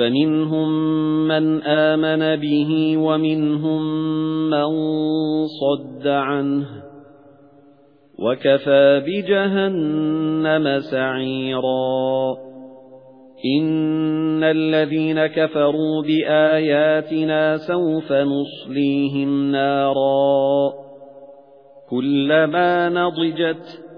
فَمِنْهُمْ مَنْ آمَنَ بِهِ وَمِنْهُمْ مَنْ صَدَّ عَنْهُ وَكَفَى بِجَهَنَّمَ سَعِيرًا. إِنَّ الَّذِينَ كَفَرُوا بِآيَاتِنَا سَوْفَ نُصْلِيهِمْ نَارًا. كُلَّمَا نَضِجَتْ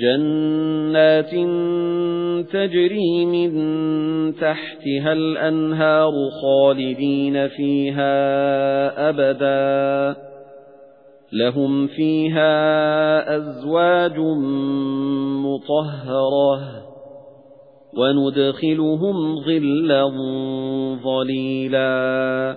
جَنَّاتٍ تَجْرِي مِن تَحْتِهَا الْأَنْهَارُ خَالِدِينَ فِيهَا أَبَدًا. لَهُمْ فِيهَا أَزْوَاجٌ مُطَهَّرَةٌ. وَنُدْخِلُهُمْ ظِلًّا ظَلِيلًا.